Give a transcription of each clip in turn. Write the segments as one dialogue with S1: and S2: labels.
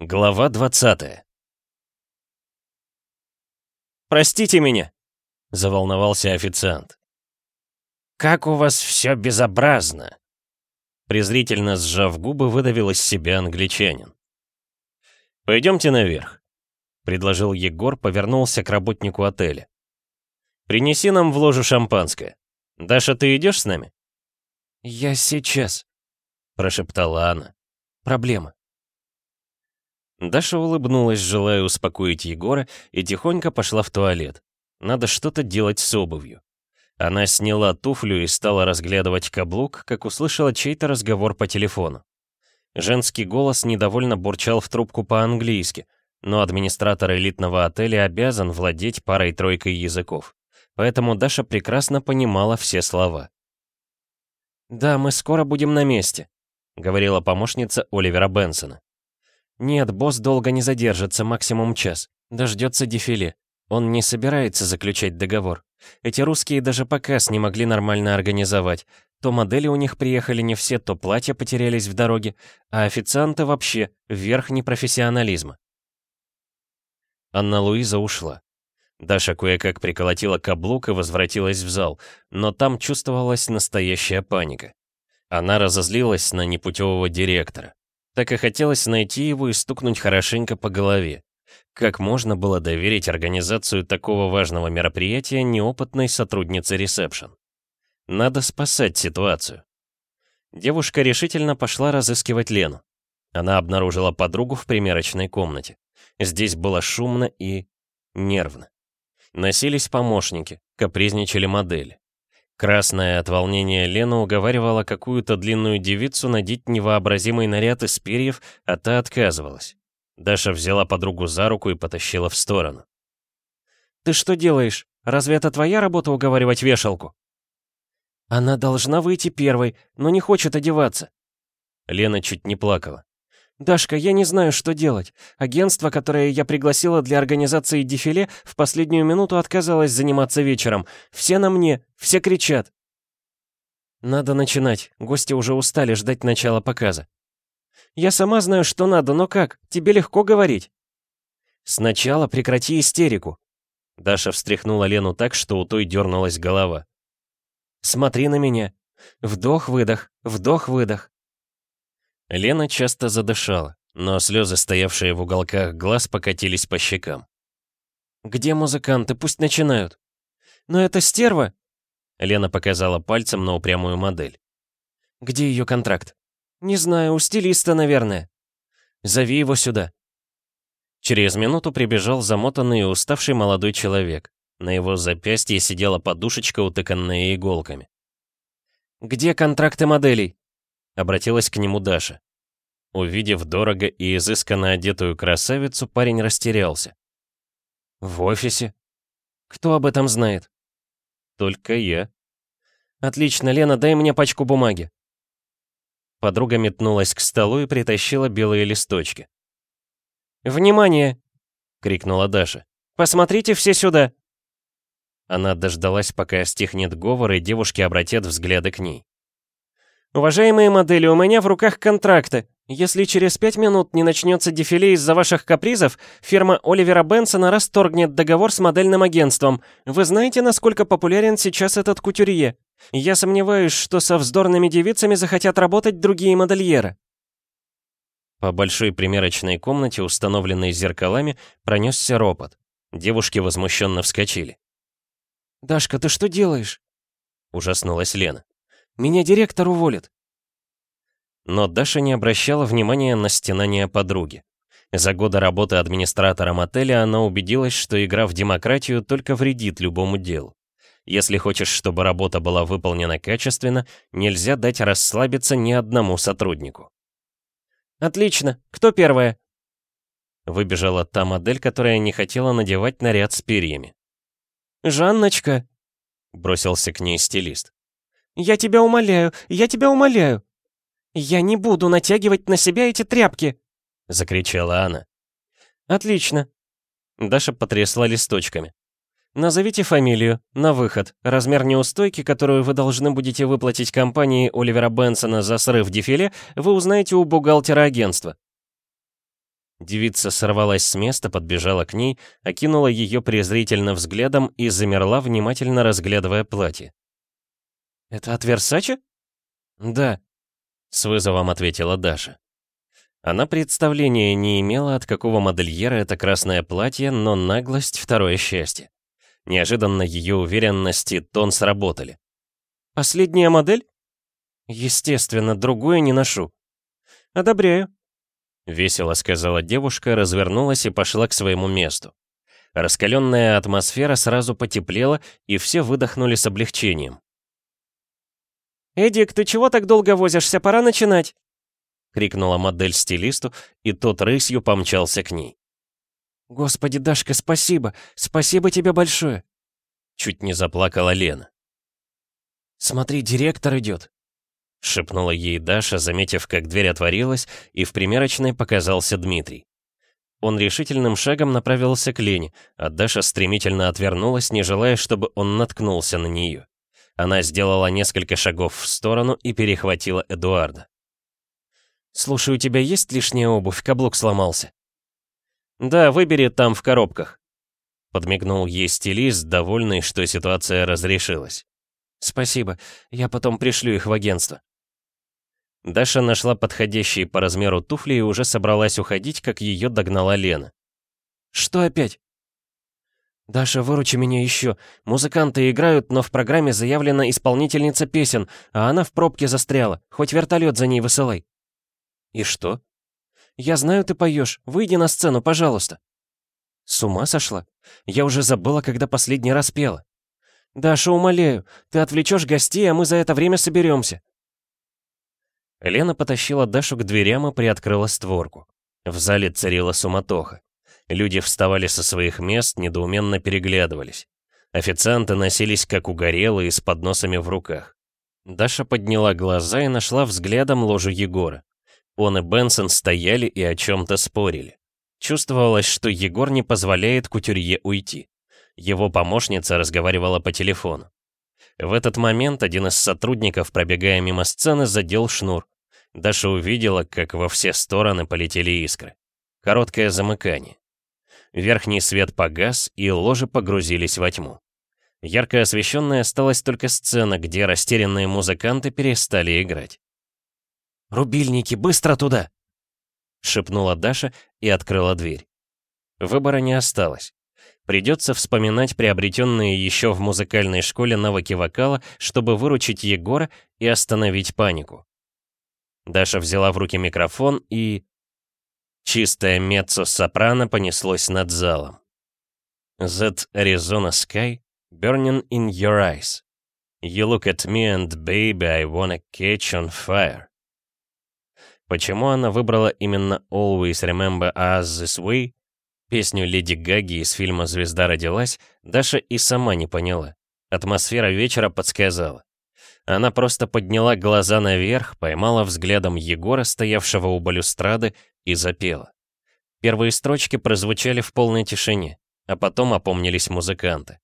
S1: Глава 20 «Простите меня!» — заволновался официант. «Как у вас все безобразно!» Презрительно сжав губы, выдавил из себя англичанин. «Пойдемте наверх», — предложил Егор, повернулся к работнику отеля. «Принеси нам в ложу шампанское. Даша, ты идешь с нами?»
S2: «Я сейчас», —
S1: прошептала она.
S2: «Проблема».
S1: Даша улыбнулась, желая успокоить Егора, и тихонько пошла в туалет. Надо что-то делать с обувью. Она сняла туфлю и стала разглядывать каблук, как услышала чей-то разговор по телефону. Женский голос недовольно бурчал в трубку по-английски, но администратор элитного отеля обязан владеть парой-тройкой языков. Поэтому Даша прекрасно понимала все слова.
S2: «Да, мы скоро будем на месте», —
S1: говорила помощница Оливера Бенсона.
S2: «Нет, босс долго не задержится, максимум час. Дождется дефиле. Он не собирается заключать договор. Эти русские даже показ не могли нормально организовать. То модели у них приехали не все, то платья потерялись в дороге, а официанты вообще верх непрофессионализма.
S1: Анна-Луиза ушла. Даша кое-как приколотила каблук и возвратилась в зал, но там чувствовалась настоящая паника. Она разозлилась на непутевого директора. Так и хотелось найти его и стукнуть хорошенько по голове. Как можно было доверить организацию такого важного мероприятия неопытной сотруднице ресепшн? Надо спасать ситуацию. Девушка решительно пошла разыскивать Лену. Она обнаружила подругу в примерочной комнате. Здесь было шумно и нервно. Носились помощники, капризничали модели. Красная от волнения Лена уговаривала какую-то длинную девицу надеть невообразимый наряд из перьев, а та отказывалась. Даша взяла подругу за руку и потащила в сторону.
S2: «Ты что делаешь? Разве это твоя работа уговаривать вешалку?» «Она должна выйти первой, но не хочет одеваться».
S1: Лена чуть не плакала.
S2: «Дашка, я не знаю, что делать. Агентство, которое я пригласила для организации дефиле, в последнюю минуту отказалось заниматься вечером. Все на мне, все кричат». «Надо начинать. Гости уже устали ждать начала показа». «Я сама знаю, что надо, но как? Тебе легко говорить».
S1: «Сначала прекрати истерику». Даша встряхнула Лену так, что у той дернулась голова.
S2: «Смотри на меня. Вдох-выдох, вдох-выдох.
S1: Лена часто задышала, но слезы, стоявшие в уголках глаз, покатились по щекам.
S2: «Где музыканты? Пусть начинают!» «Но это стерва!»
S1: Лена показала пальцем на упрямую модель.
S2: «Где ее контракт?» «Не знаю, у стилиста, наверное».
S1: «Зови его сюда». Через минуту прибежал замотанный и уставший молодой человек. На его запястье сидела подушечка, утыканная иголками.
S2: «Где контракты моделей?»
S1: Обратилась к нему Даша. Увидев дорого и изысканно одетую красавицу, парень растерялся.
S2: «В офисе? Кто об этом знает?»
S1: «Только я».
S2: «Отлично, Лена, дай мне пачку бумаги».
S1: Подруга метнулась к столу и притащила белые листочки.
S2: «Внимание!» — крикнула Даша. «Посмотрите все сюда!»
S1: Она дождалась, пока стихнет говор, и девушки обратят взгляды к ней.
S2: «Уважаемые модели, у меня в руках контракты. Если через пять минут не начнется дефиле из-за ваших капризов, фирма Оливера Бенсона расторгнет договор с модельным агентством. Вы знаете, насколько популярен сейчас этот кутюрье? Я сомневаюсь, что со вздорными девицами захотят работать другие модельеры».
S1: По большой примерочной комнате, установленной зеркалами, пронесся ропот. Девушки возмущенно вскочили.
S2: «Дашка, ты что делаешь?»
S1: Ужаснулась Лена.
S2: Меня директор уволит.
S1: Но Даша не обращала внимания на стенание подруги. За годы работы администратором отеля она убедилась, что игра в демократию только вредит любому делу. Если хочешь, чтобы работа была выполнена качественно, нельзя дать расслабиться ни одному сотруднику.
S2: «Отлично! Кто первая?»
S1: Выбежала та модель, которая не хотела надевать наряд с перьями.
S2: «Жанночка!» — бросился к ней стилист. «Я тебя умоляю, я тебя умоляю!» «Я не буду натягивать на себя эти тряпки!» — закричала она.
S1: «Отлично!» Даша потрясла листочками. «Назовите фамилию, на выход, размер неустойки, которую вы должны будете выплатить компании Оливера Бенсона за срыв дефиле, вы узнаете у бухгалтера агентства». Девица сорвалась с места, подбежала к ней, окинула ее презрительно взглядом и замерла, внимательно разглядывая платье.
S2: «Это от Версачи?»
S1: «Да», — с вызовом ответила Даша. Она представления не имела, от какого модельера это красное платье, но наглость — второе счастье. Неожиданно ее уверенности тон сработали.
S2: «Последняя модель?» «Естественно, другую не ношу». «Одобряю», —
S1: весело сказала девушка, развернулась и пошла к своему месту. Раскаленная атмосфера сразу потеплела, и все выдохнули с облегчением.
S2: «Эдик, ты чего так долго возишься? Пора начинать!»
S1: — крикнула модель стилисту, и тот рысью помчался к ней.
S2: «Господи, Дашка, спасибо! Спасибо тебе большое!»
S1: Чуть не заплакала Лена.
S2: «Смотри, директор идет!»
S1: — шепнула ей Даша, заметив, как дверь отворилась, и в примерочной показался Дмитрий. Он решительным шагом направился к Лене, а Даша стремительно отвернулась, не желая, чтобы он наткнулся на нее. Она сделала несколько шагов в сторону и перехватила Эдуарда.
S2: «Слушай, у тебя есть лишняя обувь? Каблук сломался».
S1: «Да, выбери там в коробках», — подмигнул ей стилист, довольный, что ситуация разрешилась.
S2: «Спасибо, я потом пришлю их в агентство».
S1: Даша нашла подходящие по размеру туфли и уже собралась уходить, как ее догнала Лена.
S2: «Что опять?» «Даша, выручи меня еще. Музыканты играют, но в программе заявлена исполнительница песен, а она в пробке застряла. Хоть вертолет за ней высылай».
S1: «И что?»
S2: «Я знаю, ты поешь. Выйди на сцену, пожалуйста».
S1: «С ума сошла? Я уже забыла, когда последний раз пела».
S2: «Даша, умоляю, ты отвлечешь гостей, а мы за это время соберемся».
S1: Лена потащила Дашу к дверям и приоткрыла створку. В зале царила суматоха. Люди вставали со своих мест, недоуменно переглядывались. Официанты носились как угорелые, с подносами в руках. Даша подняла глаза и нашла взглядом ложу Егора. Он и Бенсон стояли и о чем-то спорили. Чувствовалось, что Егор не позволяет кутюрье уйти. Его помощница разговаривала по телефону. В этот момент один из сотрудников, пробегая мимо сцены, задел шнур. Даша увидела, как во все стороны полетели искры. Короткое замыкание. Верхний свет погас, и ложи погрузились во тьму. Ярко освещенной осталась только сцена, где растерянные музыканты перестали играть.
S2: «Рубильники, быстро туда!»
S1: — шепнула Даша и открыла дверь. Выбора не осталось. Придется вспоминать приобретенные еще в музыкальной школе навыки вокала, чтобы выручить Егора и остановить панику. Даша взяла в руки микрофон и... Чистое меццо-сопрано понеслось над залом. That Arizona sky burning in your eyes. You look at me and baby I wanna catch on fire. Почему она выбрала именно Always Remember Us This Way, песню Леди Гаги из фильма «Звезда родилась», Даша и сама не поняла. Атмосфера вечера подсказала. Она просто подняла глаза наверх, поймала взглядом Егора, стоявшего у балюстрады, и запела. Первые строчки прозвучали в полной тишине, а потом опомнились музыканты.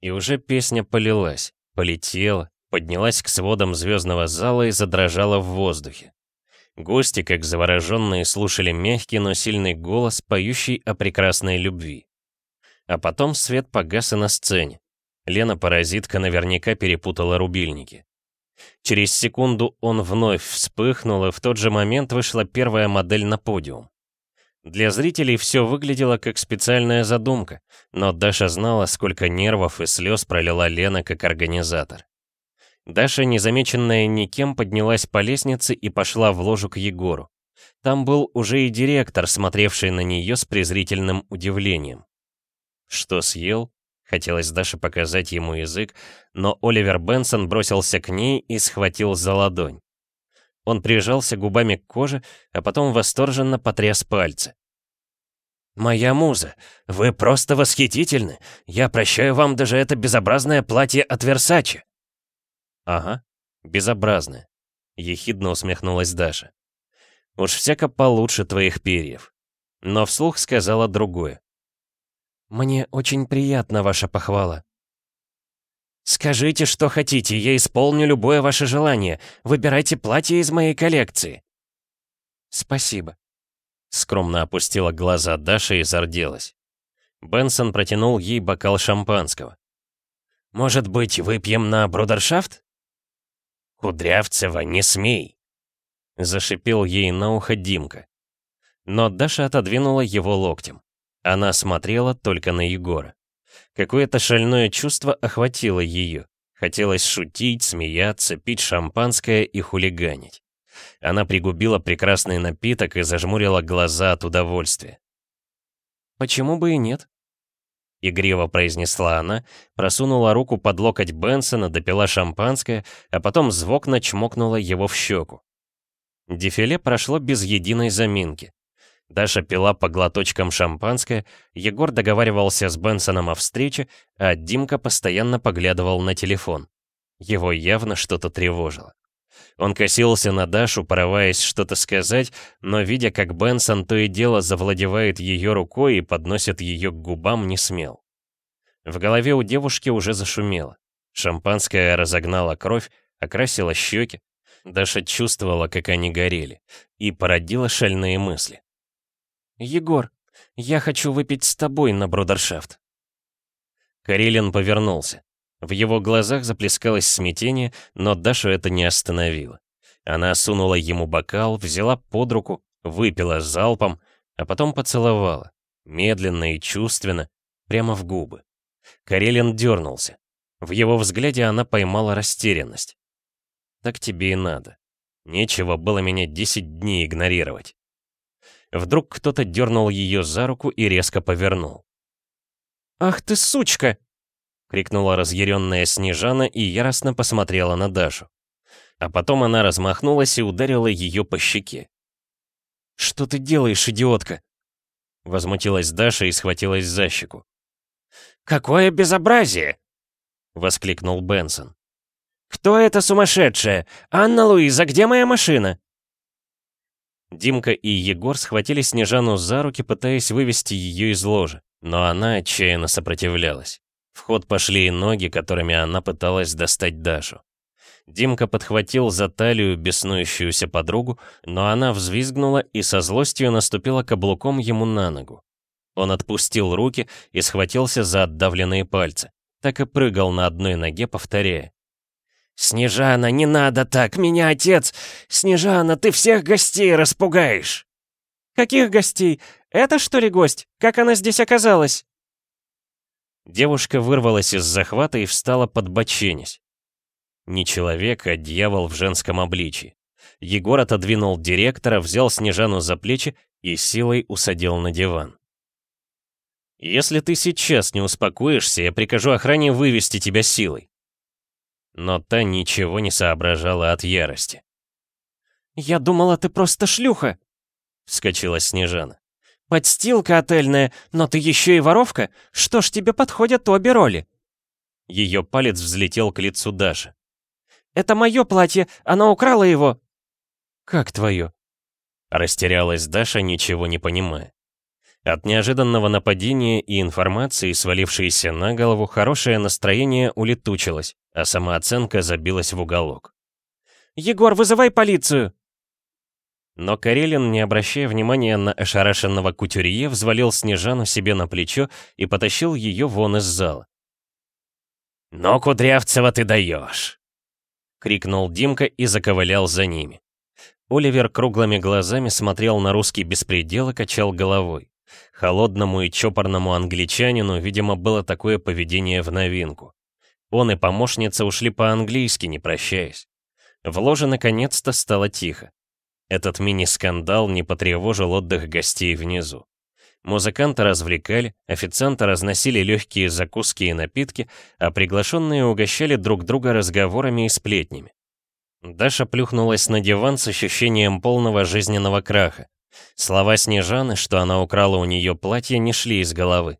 S1: И уже песня полилась, полетела, поднялась к сводам звездного зала и задрожала в воздухе. Гости, как завороженные, слушали мягкий, но сильный голос, поющий о прекрасной любви. А потом свет погас и на сцене. Лена-паразитка наверняка перепутала рубильники. Через секунду он вновь вспыхнул, и в тот же момент вышла первая модель на подиум. Для зрителей все выглядело как специальная задумка, но Даша знала, сколько нервов и слез пролила Лена как организатор. Даша, незамеченная никем, поднялась по лестнице и пошла в ложу к Егору. Там был уже и директор, смотревший на нее с презрительным удивлением. Что съел? Хотелось Даше показать ему язык, но Оливер Бенсон бросился к ней и схватил за ладонь. Он прижался губами к коже, а потом восторженно потряс пальцы. «Моя муза, вы просто восхитительны! Я прощаю вам даже это безобразное платье от Версачи!» «Ага, безобразное», — ехидно усмехнулась Даша. «Уж всяко получше твоих перьев». Но вслух сказала другое.
S2: «Мне очень приятна ваша похвала».
S1: «Скажите, что хотите, я исполню любое ваше желание. Выбирайте платье из моей коллекции».
S2: «Спасибо».
S1: Скромно опустила глаза Даша и зарделась. Бенсон протянул ей бокал шампанского. «Может быть, выпьем на брудершафт?» «Кудрявцева, не смей!» Зашипел ей на ухо Димка. Но Даша отодвинула его локтем. Она смотрела только на Егора. Какое-то шальное чувство охватило ее. Хотелось шутить, смеяться, пить шампанское и хулиганить. Она пригубила прекрасный напиток и зажмурила глаза от удовольствия.
S2: «Почему бы и нет?»
S1: Игриво произнесла она, просунула руку под локоть Бенсона, допила шампанское, а потом звукно чмокнула его в щеку. Дефиле прошло без единой заминки. Даша пила по глоточкам шампанское, Егор договаривался с Бенсоном о встрече, а Димка постоянно поглядывал на телефон. Его явно что-то тревожило. Он косился на Дашу, порываясь что-то сказать, но, видя, как Бенсон то и дело завладевает ее рукой и подносит ее к губам, не смел. В голове у девушки уже зашумело. Шампанское разогнало кровь, окрасило щеки. Даша чувствовала, как они горели, и породила шальные мысли.
S2: «Егор, я хочу выпить с тобой на брудершафт».
S1: Карелин повернулся. В его глазах заплескалось смятение, но Дашу это не остановило. Она сунула ему бокал, взяла под руку, выпила залпом, а потом поцеловала, медленно и чувственно, прямо в губы. Карелин дернулся. В его взгляде она поймала растерянность. «Так тебе и надо. Нечего было меня десять дней игнорировать». Вдруг кто-то дернул ее за руку и резко повернул.
S2: «Ах ты сучка!»
S1: — крикнула разъяренная Снежана и яростно посмотрела на Дашу. А потом она размахнулась и ударила ее по щеке.
S2: «Что ты делаешь, идиотка?»
S1: Возмутилась Даша и схватилась за щеку.
S2: «Какое безобразие!» — воскликнул Бенсон. «Кто это сумасшедшая? Анна Луиза, где моя машина?»
S1: Димка и Егор схватили Снежану за руки, пытаясь вывести ее из ложа, но она отчаянно сопротивлялась. В ход пошли и ноги, которыми она пыталась достать Дашу. Димка подхватил за талию беснующуюся подругу, но она взвизгнула и со злостью наступила каблуком ему на ногу. Он отпустил руки и схватился за отдавленные пальцы. Так и прыгал на одной ноге, повторяя.
S2: «Снежана, не надо так, меня отец! Снежана, ты всех гостей распугаешь!» «Каких гостей? Это что ли гость? Как она здесь оказалась?»
S1: Девушка вырвалась из захвата и встала под боченись. Не человек, а дьявол в женском обличии. Егор отодвинул директора, взял Снежану за плечи и силой усадил на диван. «Если ты сейчас не успокоишься, я прикажу охране вывести тебя силой но та ничего не соображала от ярости.
S2: «Я думала, ты просто шлюха!» — вскочила Снежана. «Подстилка отельная, но ты еще и воровка? Что ж, тебе подходят обе роли!»
S1: Ее палец взлетел к лицу Даши.
S2: «Это мое платье, она украла его!»
S1: «Как твое?» Растерялась Даша, ничего не понимая. От неожиданного нападения и информации, свалившейся на голову, хорошее настроение улетучилось, а самооценка забилась в уголок.
S2: «Егор, вызывай полицию!»
S1: Но Карелин, не обращая внимания на ошарашенного кутюрье, взвалил Снежану себе на плечо и потащил ее вон из зала.
S2: «Но, Кудрявцева, ты даешь!»
S1: — крикнул Димка и заковылял за ними. Оливер круглыми глазами смотрел на русский беспредел и качал головой. Холодному и чопорному англичанину, видимо, было такое поведение в новинку. Он и помощница ушли по-английски, не прощаясь. В ложе наконец-то стало тихо. Этот мини-скандал не потревожил отдых гостей внизу. Музыканты развлекали, официанты разносили легкие закуски и напитки, а приглашенные угощали друг друга разговорами и сплетнями. Даша плюхнулась на диван с ощущением полного жизненного краха. Слова Снежаны, что она украла у нее платье, не шли из головы.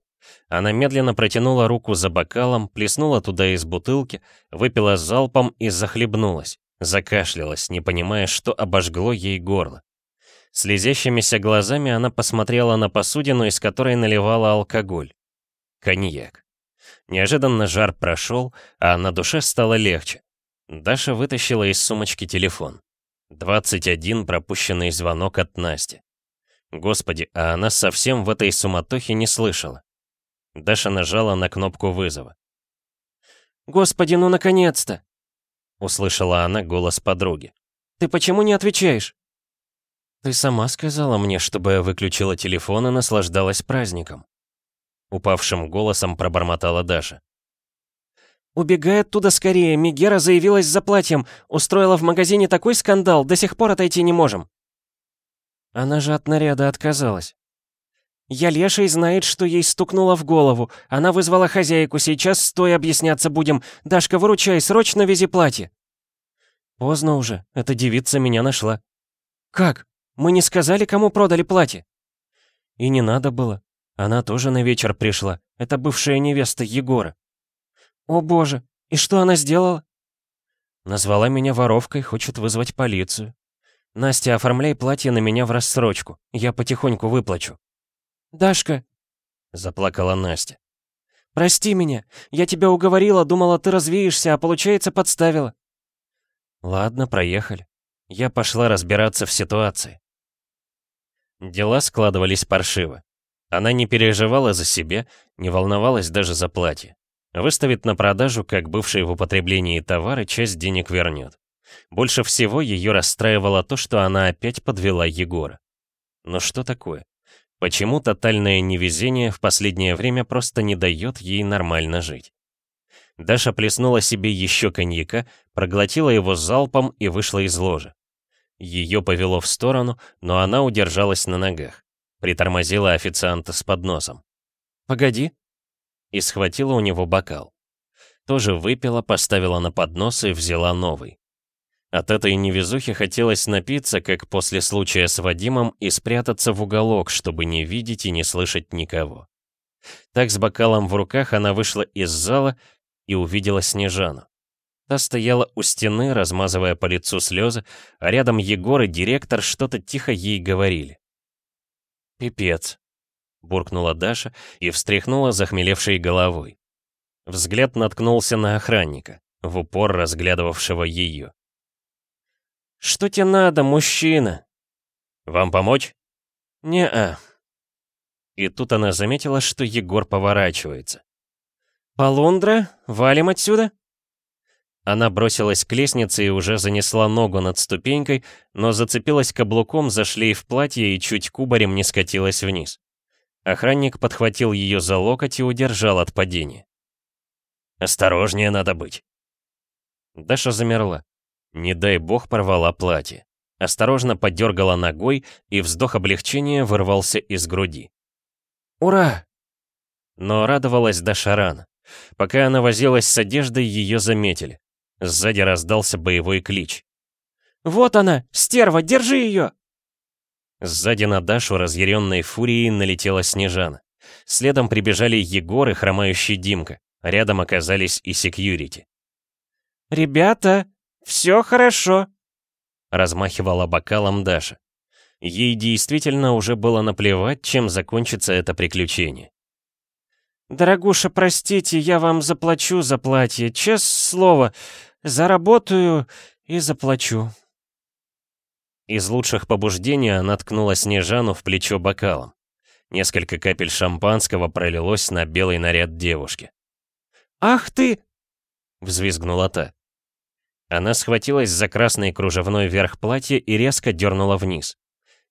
S1: Она медленно протянула руку за бокалом, плеснула туда из бутылки, выпила залпом и захлебнулась, закашлялась, не понимая, что обожгло ей горло. Слезящимися глазами она посмотрела на посудину, из которой наливала алкоголь. Коньяк. Неожиданно жар прошел, а на душе стало легче. Даша вытащила из сумочки телефон. 21 пропущенный звонок от Насти. Господи, а она совсем в этой суматохе не слышала. Даша нажала на кнопку вызова.
S2: «Господи, ну наконец-то!»
S1: Услышала она голос подруги.
S2: «Ты почему не отвечаешь?»
S1: «Ты сама сказала мне, чтобы я выключила телефон и наслаждалась праздником». Упавшим голосом пробормотала Даша.
S2: «Убегай оттуда скорее, Мигера заявилась за платьем, устроила в магазине такой скандал, до сих пор отойти не можем».
S1: Она же от наряда отказалась.
S2: «Я леший знает, что ей стукнуло в голову. Она вызвала хозяйку, сейчас стой объясняться будем. Дашка, выручай, срочно вези платье».
S1: «Поздно уже, эта девица меня нашла».
S2: «Как? Мы не сказали, кому продали платье?»
S1: «И не надо было. Она тоже на вечер пришла. Это бывшая невеста Егора».
S2: «О боже, и что она сделала?»
S1: Назвала меня воровкой, хочет вызвать полицию. Настя, оформляй платье на меня в рассрочку. Я потихоньку выплачу.
S2: «Дашка!»
S1: — заплакала Настя.
S2: «Прости меня. Я тебя уговорила, думала, ты развеешься, а получается, подставила».
S1: «Ладно, проехали. Я пошла разбираться в ситуации». Дела складывались паршиво. Она не переживала за себя, не волновалась даже за платье. Выставит на продажу, как бывший в употреблении товар, и часть денег вернет. Больше всего ее расстраивало то, что она опять подвела Егора. Но что такое? Почему тотальное невезение в последнее время просто не дает ей нормально жить? Даша плеснула себе еще коньяка, проглотила его залпом и вышла из ложа. Ее повело в сторону, но она удержалась на ногах. Притормозила официанта с подносом.
S2: «Погоди».
S1: И схватила у него бокал. Тоже выпила, поставила на поднос и взяла новый. От этой невезухи хотелось напиться, как после случая с Вадимом, и спрятаться в уголок, чтобы не видеть и не слышать никого. Так с бокалом в руках она вышла из зала и увидела Снежану. Та стояла у стены, размазывая по лицу слезы, а рядом Егор и директор что-то тихо ей говорили. «Пипец», — буркнула Даша и встряхнула захмелевшей головой. Взгляд наткнулся на охранника, в упор разглядывавшего ее.
S2: «Что тебе надо, мужчина?»
S1: «Вам помочь?»
S2: «Не-а».
S1: И тут она заметила, что Егор поворачивается.
S2: «Полундра, валим отсюда?»
S1: Она бросилась к лестнице и уже занесла ногу над ступенькой, но зацепилась каблуком за шлейф платья и чуть кубарем не скатилась вниз. Охранник подхватил ее за локоть и удержал от падения. «Осторожнее надо быть». Даша замерла. Не дай бог порвала платье. Осторожно подергала ногой, и вздох облегчения вырвался из груди.
S2: «Ура!»
S1: Но радовалась Даша рано. Пока она возилась с одеждой, ее заметили. Сзади раздался боевой клич.
S2: «Вот она! Стерва, держи ее!»
S1: Сзади на Дашу разъяренной фурией налетела Снежана. Следом прибежали Егор и хромающий Димка. Рядом оказались и секьюрити.
S2: «Ребята, «Все хорошо», —
S1: размахивала бокалом Даша. Ей действительно уже было наплевать, чем закончится это приключение.
S2: «Дорогуша, простите, я вам заплачу за платье, честное слово. Заработаю и заплачу».
S1: Из лучших побуждений она ткнула Снежану в плечо бокалом. Несколько капель шампанского пролилось на белый наряд девушки.
S2: «Ах ты!»
S1: — взвизгнула та. Она схватилась за красный кружевной верх платья и резко дернула вниз.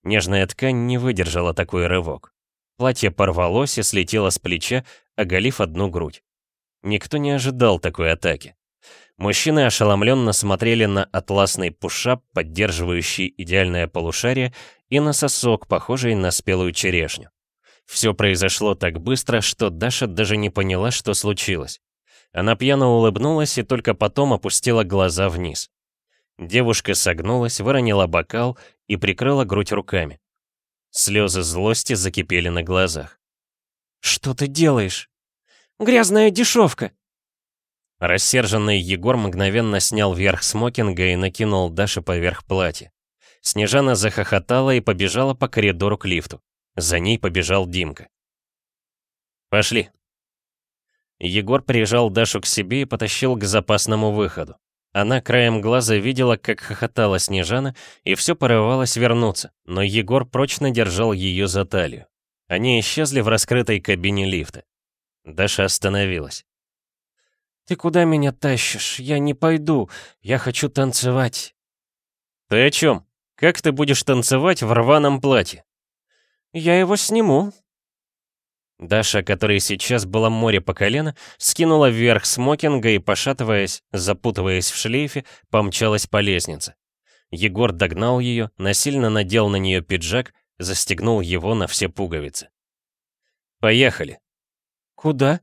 S1: Нежная ткань не выдержала такой рывок. Платье порвалось и слетело с плеча, оголив одну грудь. Никто не ожидал такой атаки. Мужчины ошеломленно смотрели на атласный пушап, поддерживающий идеальное полушарие, и на сосок, похожий на спелую черешню. Все произошло так быстро, что Даша даже не поняла, что случилось. Она пьяно улыбнулась и только потом опустила глаза вниз. Девушка согнулась, выронила бокал и прикрыла грудь руками. Слезы злости закипели на глазах.
S2: «Что ты делаешь? Грязная дешевка!»
S1: Рассерженный Егор мгновенно снял верх смокинга и накинул Даше поверх платья. Снежана захохотала и побежала по коридору к лифту. За ней побежал Димка. «Пошли», Егор прижал Дашу к себе и потащил к запасному выходу. Она краем глаза видела, как хохотала Снежана, и все порывалось вернуться, но Егор прочно держал ее за талию. Они исчезли в раскрытой кабине лифта. Даша остановилась.
S2: «Ты куда меня тащишь? Я не пойду. Я хочу танцевать».
S1: «Ты о чем? Как ты будешь танцевать в рваном платье?»
S2: «Я его сниму».
S1: Даша, которой сейчас было море по колено, скинула вверх смокинга и, пошатываясь, запутываясь в шлейфе, помчалась по лестнице. Егор догнал ее, насильно надел на нее пиджак, застегнул его на все пуговицы. «Поехали».
S2: «Куда?»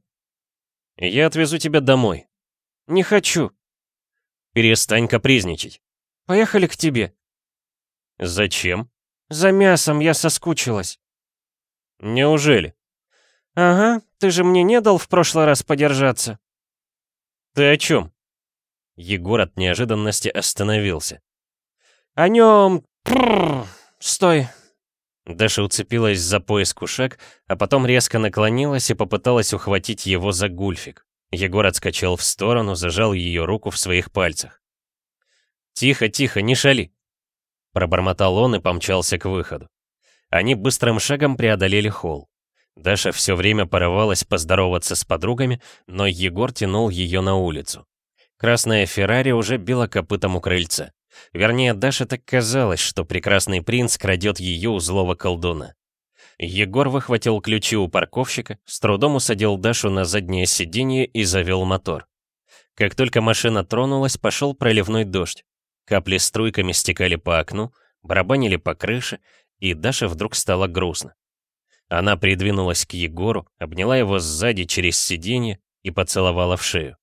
S1: «Я отвезу тебя домой».
S2: «Не хочу».
S1: «Перестань капризничать».
S2: «Поехали к тебе».
S1: «Зачем?»
S2: «За мясом я соскучилась».
S1: «Неужели?»
S2: «Ага, ты же мне не дал в прошлый раз подержаться».
S1: «Ты о чем?» Егор от неожиданности остановился.
S2: «О нем... Стой,
S1: Даша уцепилась за пояс кушак, а потом резко наклонилась и попыталась ухватить его за гульфик. Егор отскочил в сторону, зажал ее руку в своих пальцах. «Тихо, тихо, не шали!» Пробормотал он и помчался к выходу. Они быстрым шагом преодолели холл. Даша все время порывалась поздороваться с подругами, но Егор тянул ее на улицу. Красная Феррари уже била копытом у крыльца. Вернее, Даше так казалось, что прекрасный принц крадет ее у злого колдуна. Егор выхватил ключи у парковщика, с трудом усадил Дашу на заднее сиденье и завел мотор. Как только машина тронулась, пошел проливной дождь. Капли струйками стекали по окну, барабанили по крыше, и Даша вдруг стало грустно. Она придвинулась к Егору, обняла его сзади через сиденье и поцеловала в шею.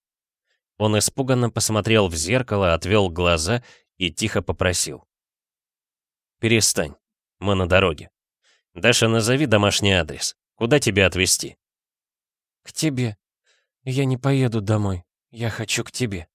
S1: Он испуганно посмотрел в зеркало, отвел глаза и тихо попросил. «Перестань, мы на дороге. Даша, назови домашний адрес. Куда тебя отвезти?»
S2: «К тебе. Я не поеду домой. Я хочу к тебе».